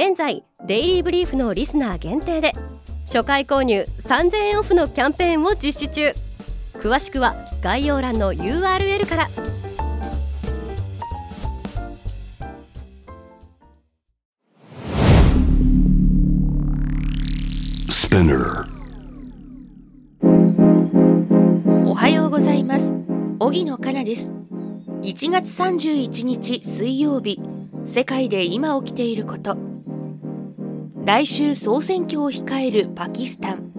現在デイリーブリーフのリスナー限定で初回購入3000円オフのキャンペーンを実施中。詳しくは概要欄の URL から。おはようございます。荻野かなです。1月31日水曜日。世界で今起きていること来週総選挙を控えるパキスタン。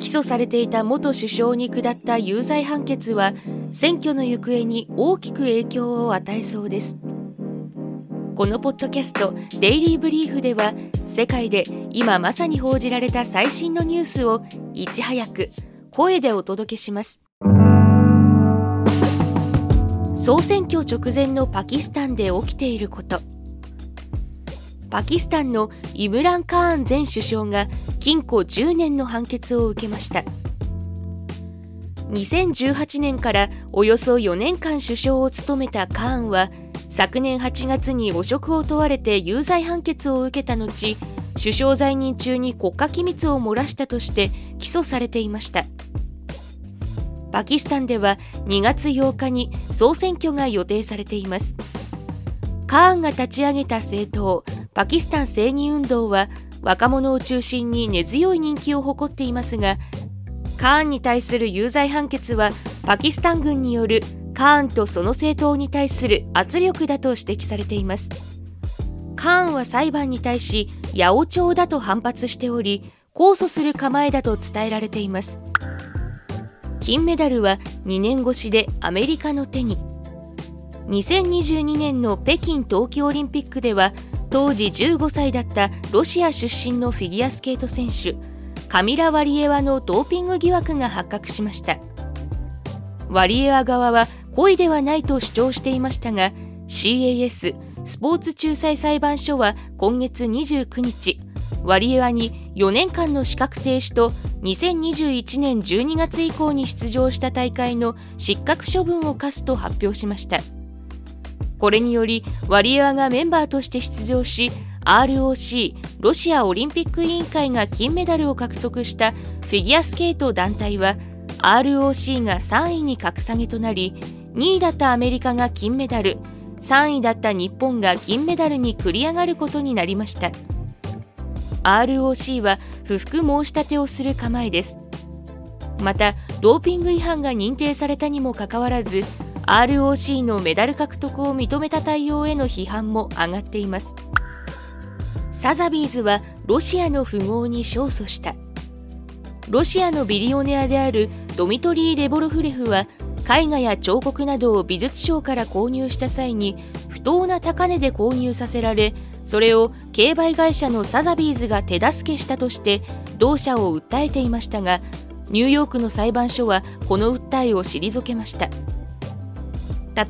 起訴されていた元首相に下った有罪判決は選挙の行方に大きく影響を与えそうです。このポッドキャスト「デイリー・ブリーフ」では世界で今まさに報じられた最新のニュースをいち早く声でお届けします。総選挙直前のパキスタンで起きていること。パキスタンのイムラン・カーン前首相が禁錮10年の判決を受けました。2018年からおよそ4年間首相を務めたカーンは昨年8月に汚職を問われて有罪判決を受けた後首相在任中に国家機密を漏らしたとして起訴されていました。パキスタンでは2月8日に総選挙が予定されています。カーンが立ち上げた政党パキスタン正義運動は若者を中心に根強い人気を誇っていますがカーンに対する有罪判決はパキスタン軍によるカーンとその政党に対する圧力だと指摘されています。カーンは裁判に対し八百長だと反発しており控訴する構えだと伝えられています。金メダルは2年越しでアメリカの手に。2022年の北京冬季オリンピックでは当時15歳だったロシア出身のフィギュアスケート選手カミラ・ワリエワのドーピング疑惑が発覚しました。ワリエワ側は故意ではないと主張していましたが CAS スポーツ仲裁裁判所は今月29日ワリエワに4年間の資格停止と2021年12月以降に出場した大会の失格処分を課すと発表しました。これによりワリエワがメンバーとして出場し ROC ロシアオリンピック委員会が金メダルを獲得したフィギュアスケート団体は ROC が3位に格下げとなり2位だったアメリカが金メダル3位だった日本が銀メダルに繰り上がることになりました。ROC は不服申し立てをする構えです。またドーピング違反が認定されたにもかかわらず ROC のメダル獲得を認めた対応への批判も上がっています。サザビーズはロシアの富豪に勝訴した。ロシアのビリオネアであるドミトリー・レボロフレフは絵画や彫刻などを美術商から購入した際に不当な高値で購入させられそれを競売会社のサザビーズが手助けしたとして同社を訴えていましたがニューヨークの裁判所はこの訴えを退けました。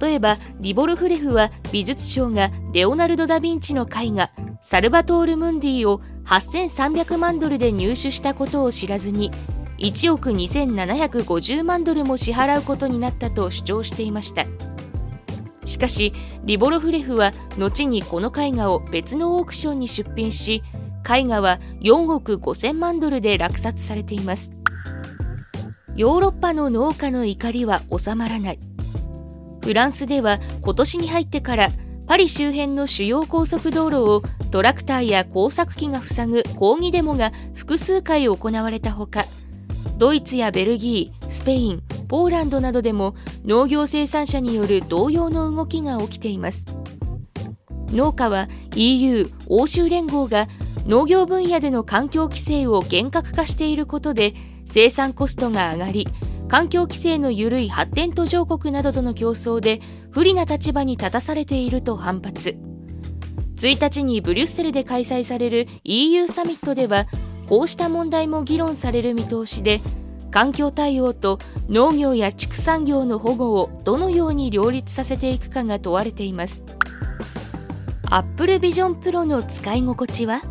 例えばリボルフレフは美術商がレオナルド・ダ・ヴィンチの絵画サルバトール・ムンディを8300万ドルで入手したことを知らずに1億2750万ドルも支払うことになったと主張していました。しかしリボロフレフは後にこの絵画を別のオークションに出品し絵画は4億5000万ドルで落札されています。ヨーロッパの農家の怒りは収まらない。フランスでは今年に入ってからパリ周辺の主要高速道路をトラクターや工作機が塞ぐ抗議デモが複数回行われたほかドイツやベルギー、スペイン、ポーランドなどでも農業生産者による同様の動きが起きています。農家は EU 欧州連合が農業分野での環境規制を厳格化していることで生産コストが上がり環境規制の緩い発展途上国などとの競争で不利な立場に立たされていると反発。1日にブリュッセルで開催される EU サミットではこうした問題も議論される見通しで環境対応と農業や畜産業の保護をどのように両立させていくかが問われています。Apple Vision Pro の使い心地は？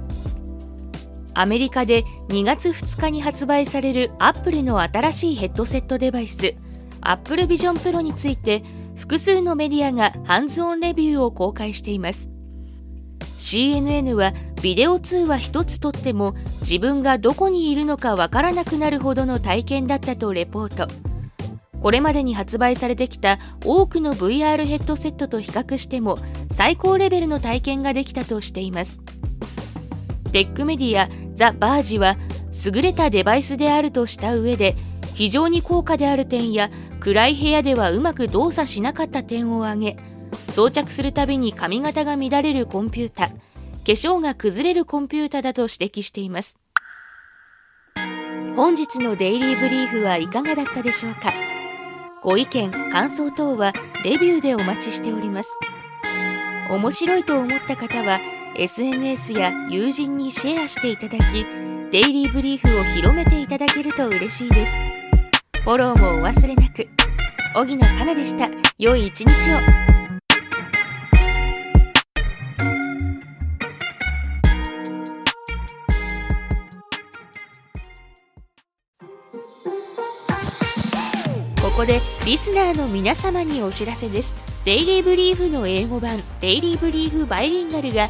アメリカで2月2日に発売される Apple の新しいヘッドセットデバイス Apple Vision Pro について複数のメディアがハンズオンレビューを公開しています。CNN はビデオ通話一つとっても自分がどこにいるのかわからなくなるほどの体験だったとレポート。これまでに発売されてきた多くの VR ヘッドセットと比較しても最高レベルの体験ができたとしています。テックメディアザ・バージは優れたデバイスであるとした上で非常に高価である点や暗い部屋ではうまく動作しなかった点を挙げ装着するたびに髪型が乱れるコンピュータ化粧が崩れるコンピュータだと指摘しています。本日のデイリーブリーフはいかがだったでしょうか？ご意見感想等はレビューでお待ちしております。面白いと思った方は SNS や友人にシェアしていただきデイリーブリーフを広めていただけると嬉しいです。フォローもお忘れなく。荻野かなでした。良い一日を。ここでリスナーの皆様にお知らせです。デイリーブリーフの英語版デイリーブリーフバイリンガルが